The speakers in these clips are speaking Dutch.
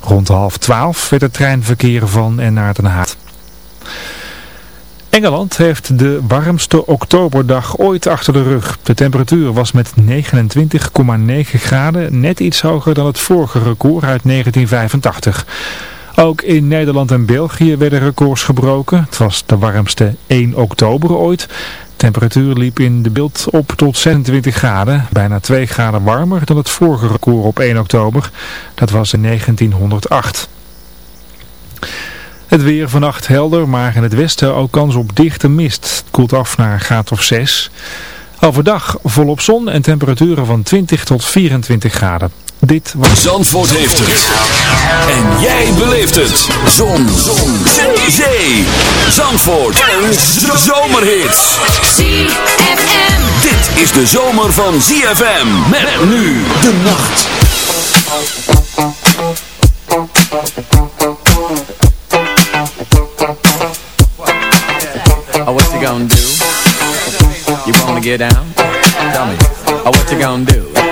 Rond half twaalf werd het treinverkeer van en naar Den Haag. Engeland heeft de warmste oktoberdag ooit achter de rug. De temperatuur was met 29,9 graden net iets hoger dan het vorige record uit 1985. Ook in Nederland en België werden records gebroken. Het was de warmste 1 oktober ooit. Temperatuur liep in de beeld op tot 26 graden. Bijna 2 graden warmer dan het vorige record op 1 oktober. Dat was in 1908. Het weer vannacht helder, maar in het westen ook kans op dichte mist. Het koelt af naar een graad of 6. Overdag volop zon en temperaturen van 20 tot 24 graden. Dit was... Zandvoort heeft het. En jij beleeft het. Zon. zon. Zee. Zandvoort. En zomerhits. ZFM. Dit is de zomer van ZFM. Met nu de nacht. Oh, what you gonna do? You wanna get down? Tell me. Oh, what you gonna do?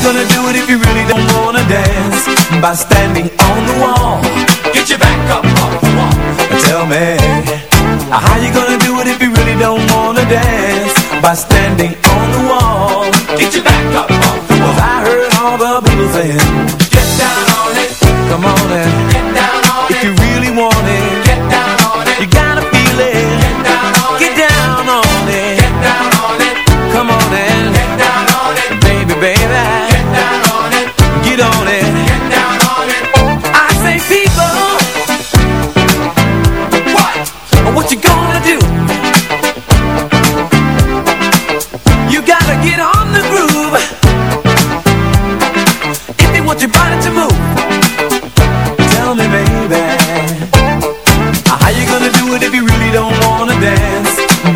You gonna do it if you really don't wanna dance? By standing on the wall. Get your back up off the wall. Tell me. How you gonna do it if you really don't wanna dance? By standing on the wall. Get your back up off the Cause wall. I heard all the people saying, Get down on it. come on and Get down on if it. If you really want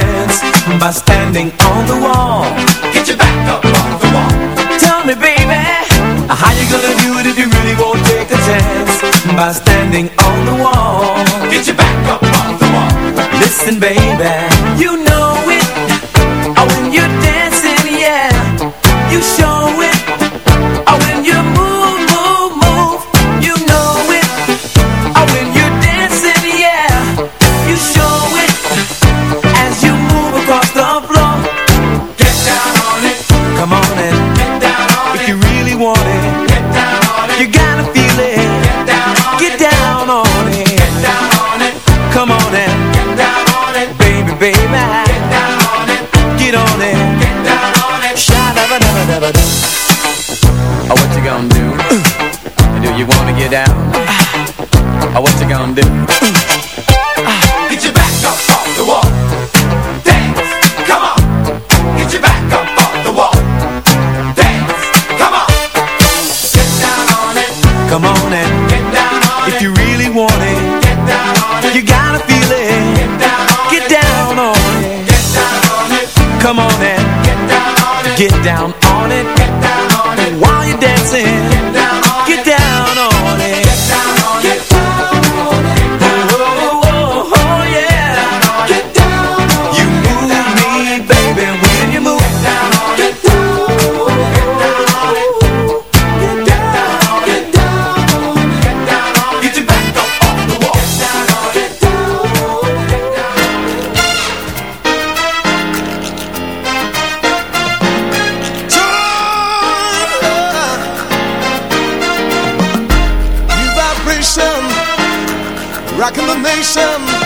dance? By standing on the wall. Get your back up off the wall. Tell me, baby, how you gonna do it if you really won't take a chance? By standing on the wall. Get your back up off the wall. Listen, baby, you know Rocking the nation.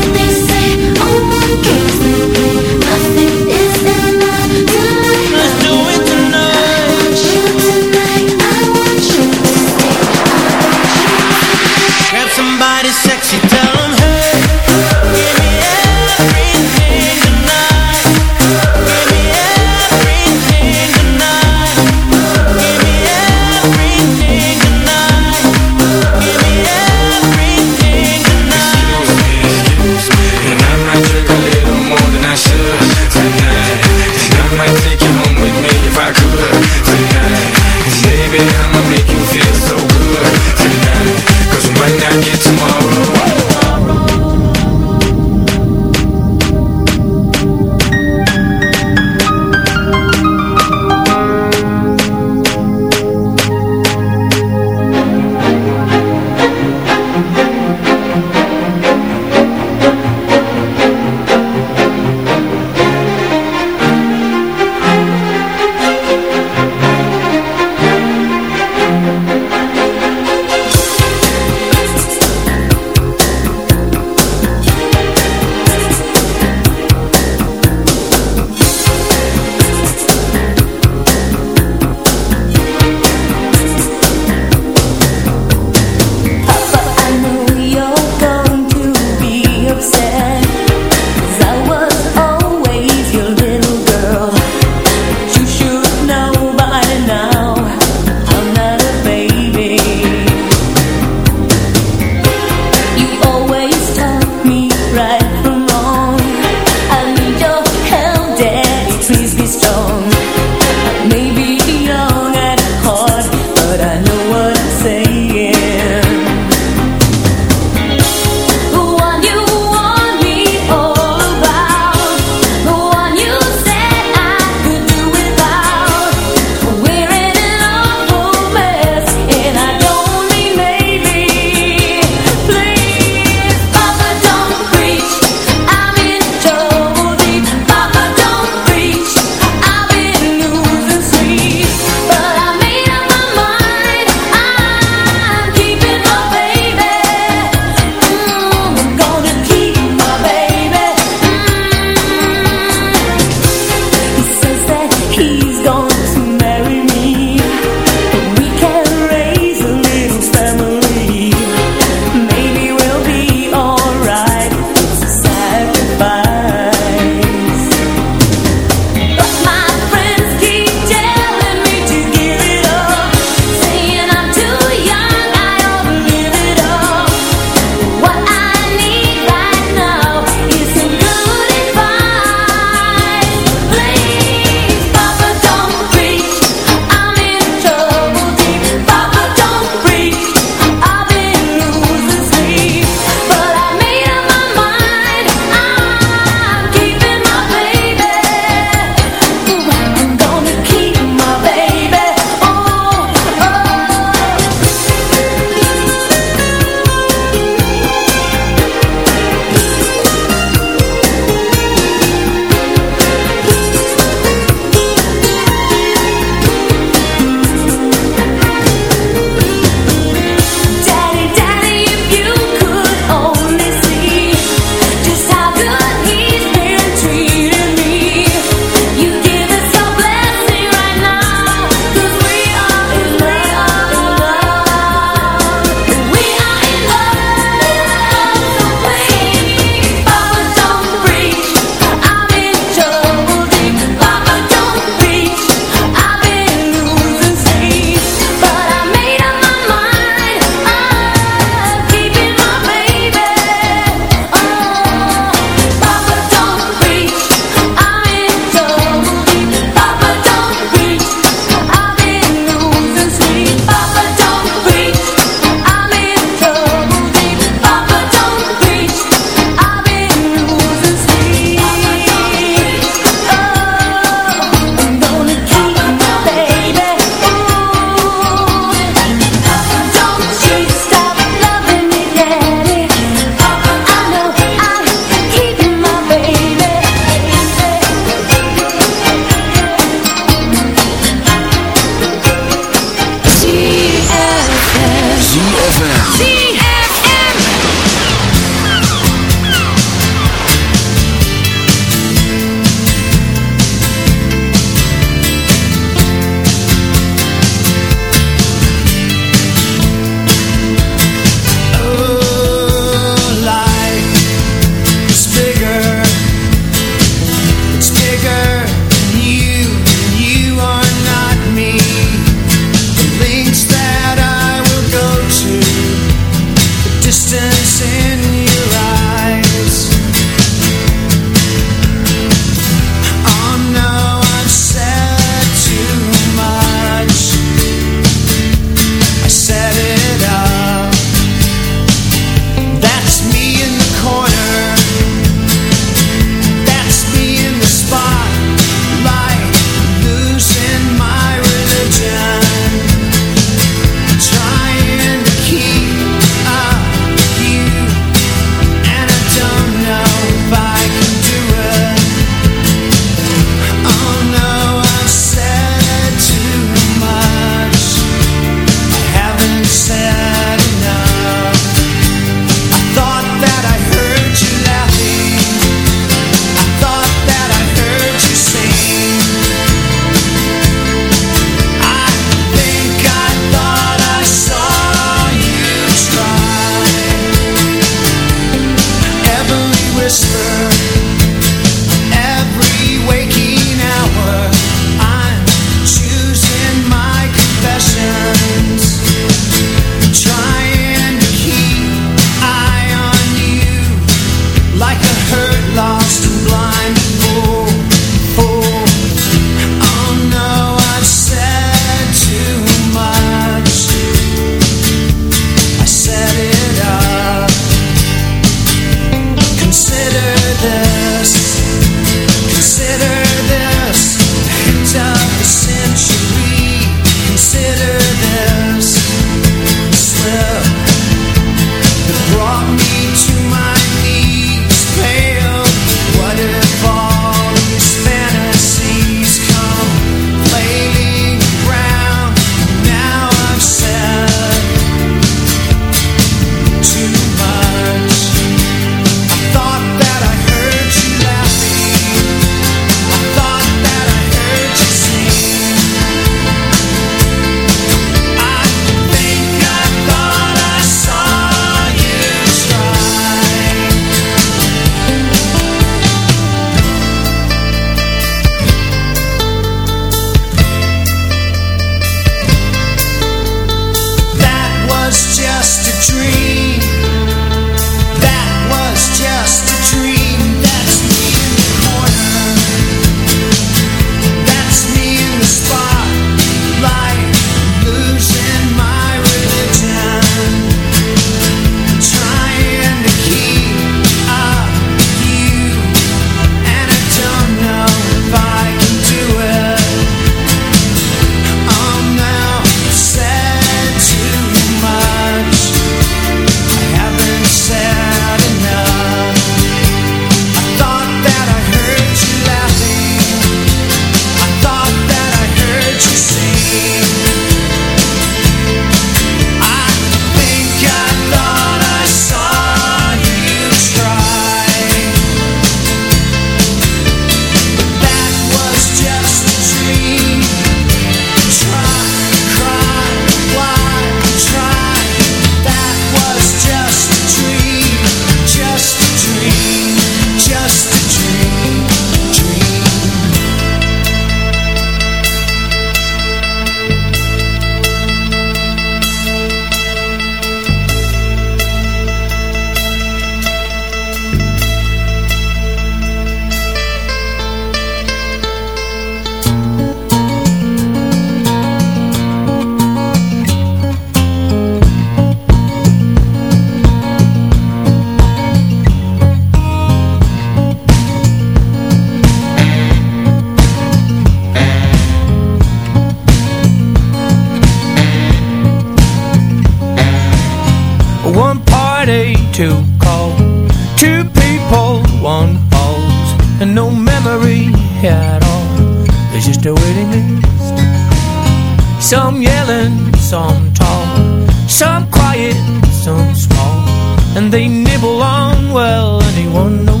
just a waiting list. Some yelling, some tall, some quiet, some small, and they nibble on well anyone knows.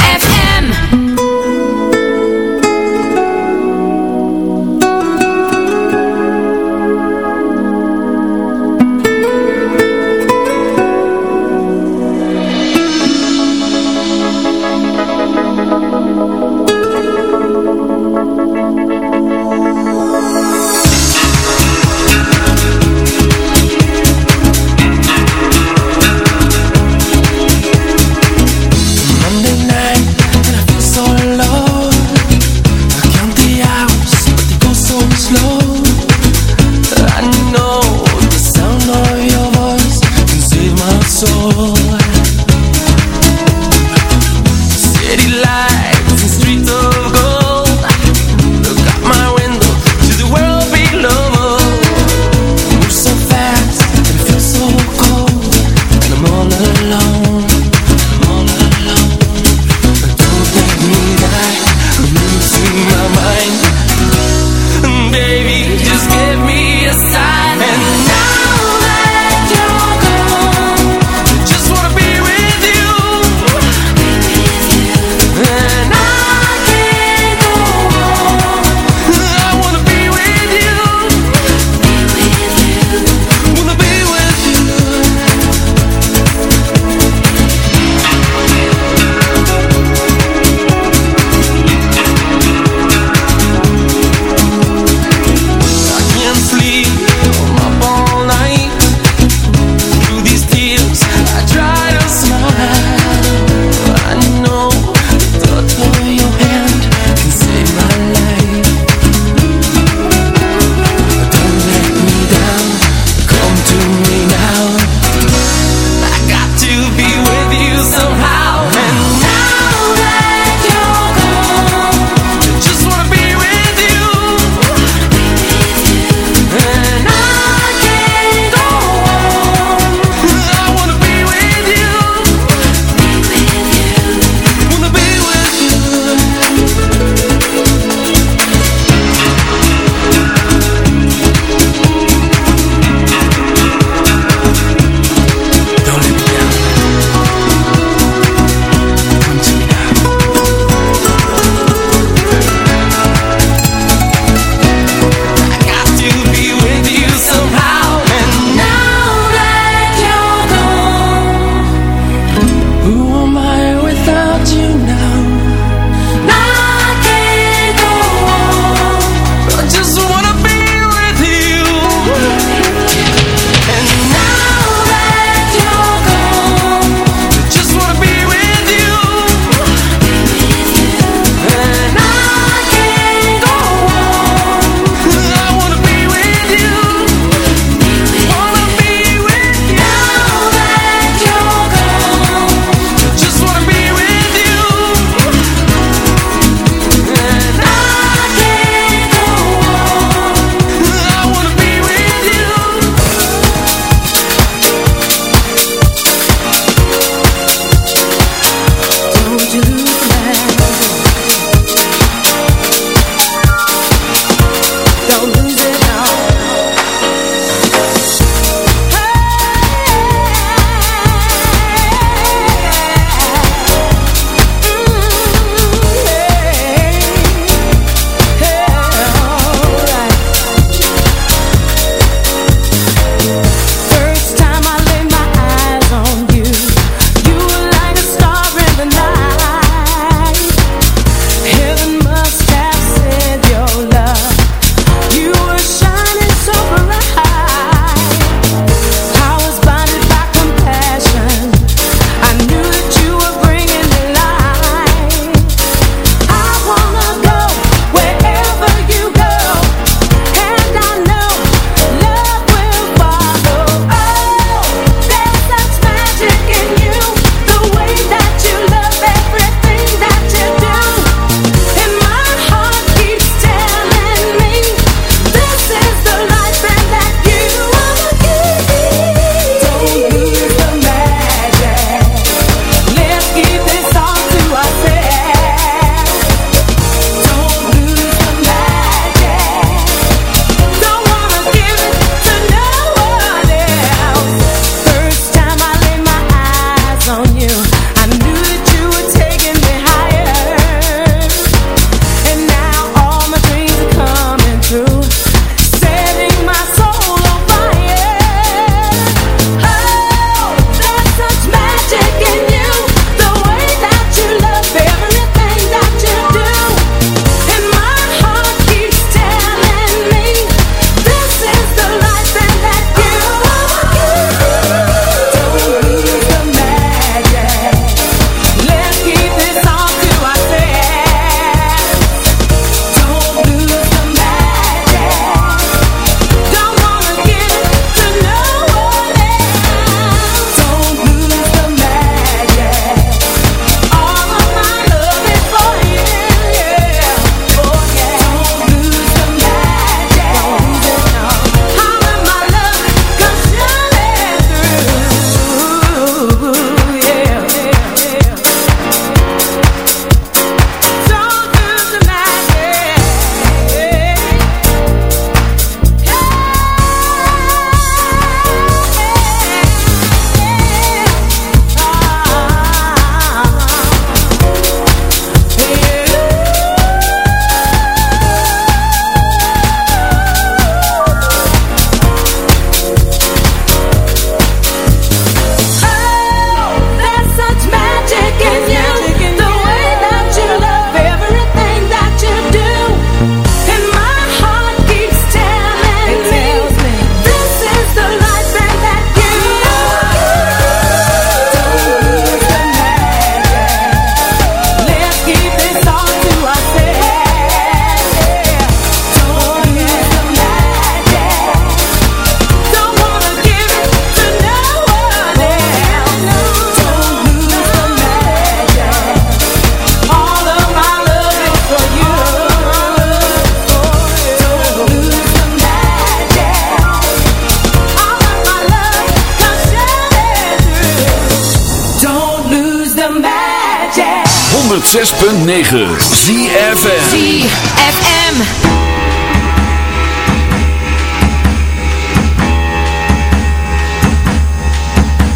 106.9 ZFM ZFM.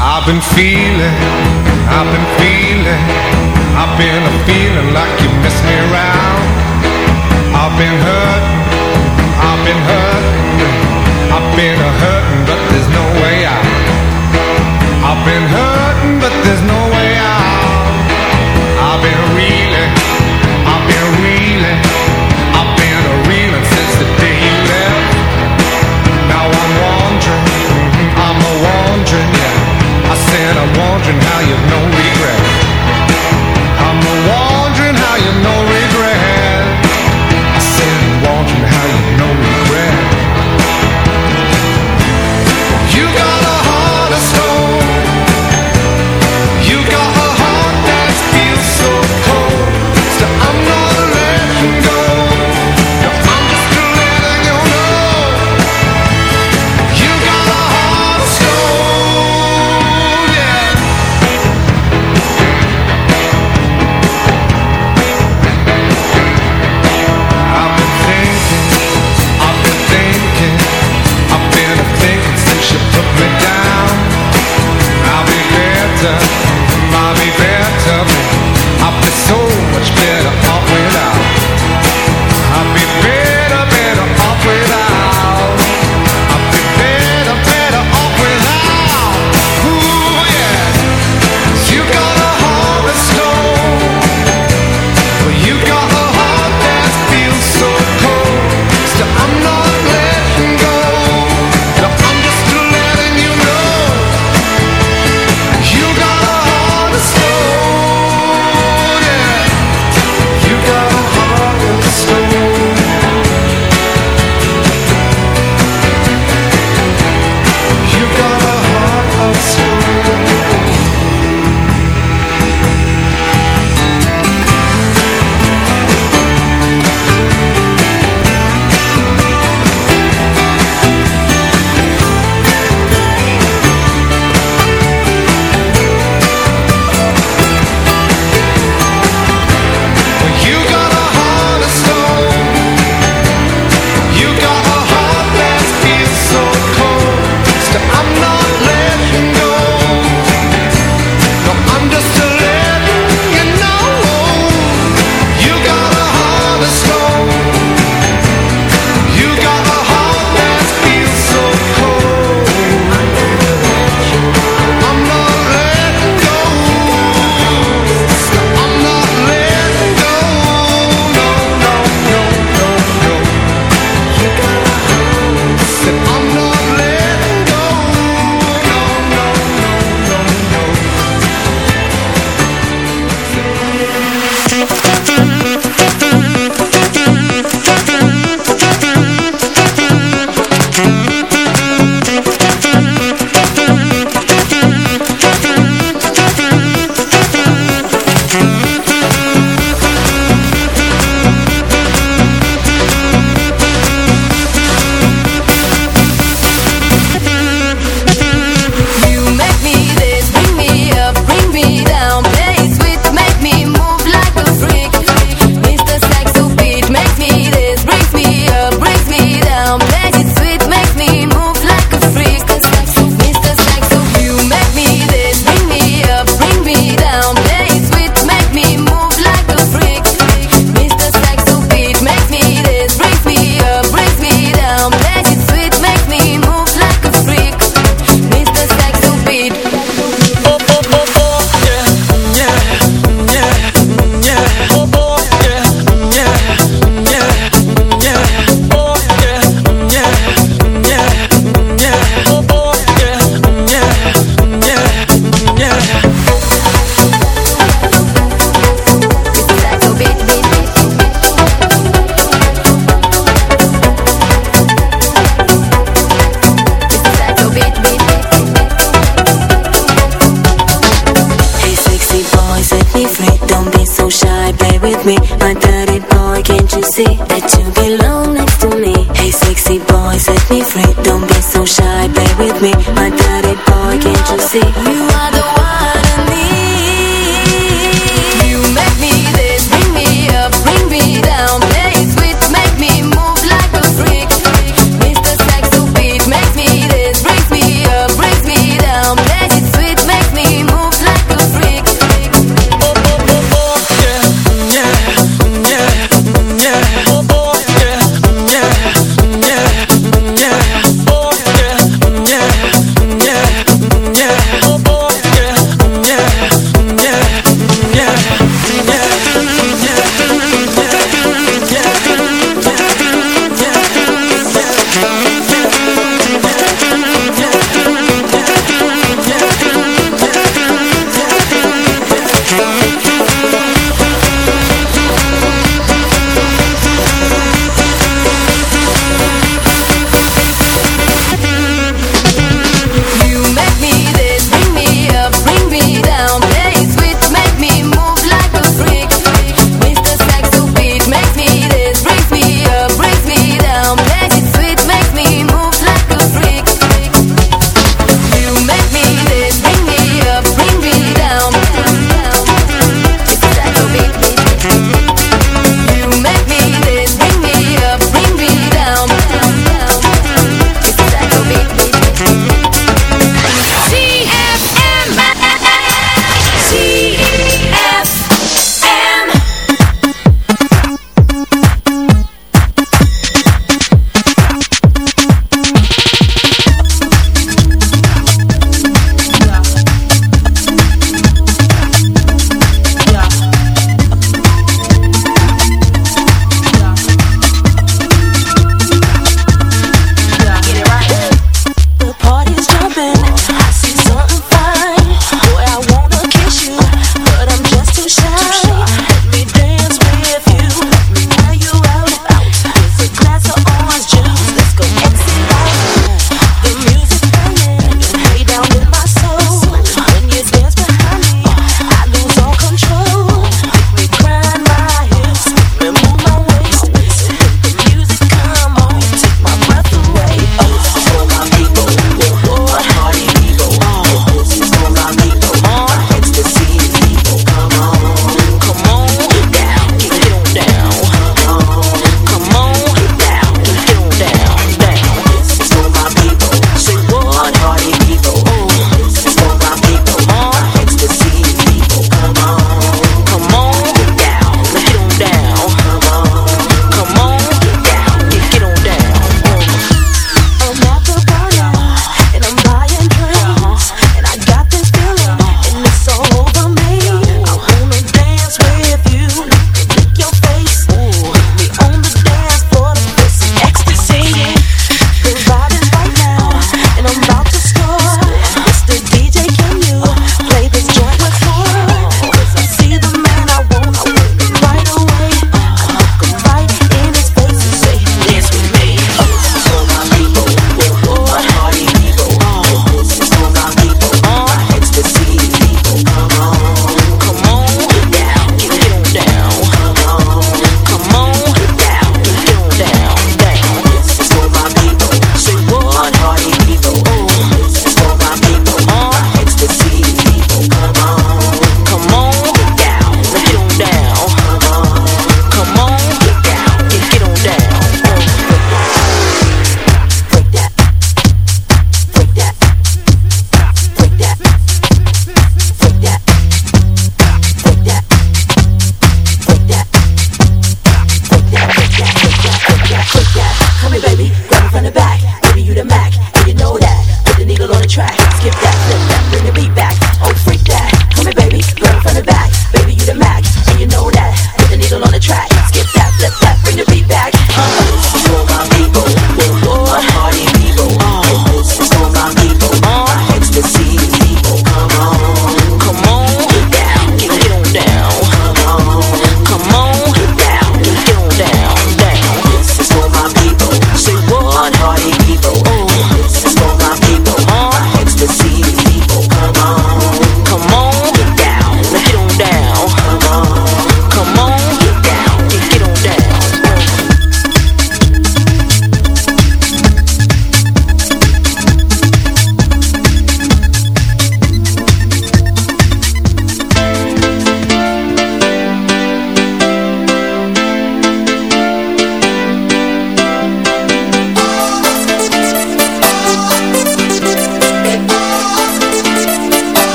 I've been feeling,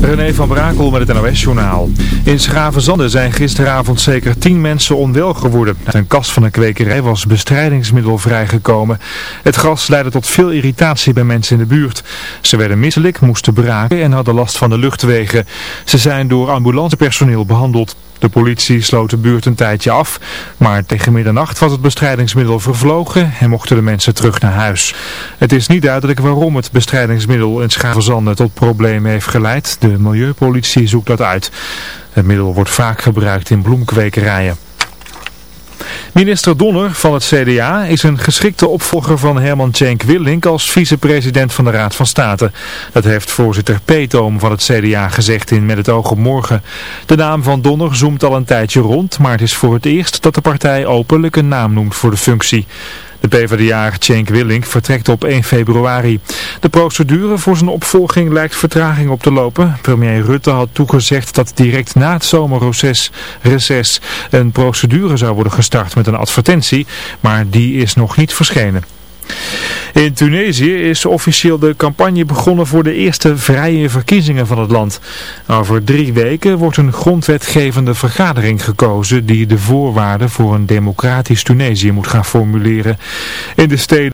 René van Brakel met het NOS-journaal. In Schravenzande zijn gisteravond zeker tien mensen onwel geworden. Uit een kast van een kwekerij was bestrijdingsmiddel vrijgekomen. Het gas leidde tot veel irritatie bij mensen in de buurt. Ze werden misselijk, moesten braken en hadden last van de luchtwegen. Ze zijn door ambulancepersoneel behandeld. De politie sloot de buurt een tijdje af, maar tegen middernacht was het bestrijdingsmiddel vervlogen en mochten de mensen terug naar huis. Het is niet duidelijk waarom het bestrijdingsmiddel in Schavenzande tot problemen heeft geleid. De milieupolitie zoekt dat uit. Het middel wordt vaak gebruikt in bloemkwekerijen. Minister Donner van het CDA is een geschikte opvolger van Herman Cenk Willink als vicepresident van de Raad van State. Dat heeft voorzitter Peetoom van het CDA gezegd in Met het oog op morgen. De naam van Donner zoomt al een tijdje rond, maar het is voor het eerst dat de partij openlijk een naam noemt voor de functie. De PvdA Cenk Willink vertrekt op 1 februari. De procedure voor zijn opvolging lijkt vertraging op te lopen. Premier Rutte had toegezegd dat direct na het zomerreces reces een procedure zou worden gestart met een advertentie, maar die is nog niet verschenen. In Tunesië is officieel de campagne begonnen voor de eerste vrije verkiezingen van het land. Over drie weken wordt een grondwetgevende vergadering gekozen die de voorwaarden voor een democratisch Tunesië moet gaan formuleren. In de steden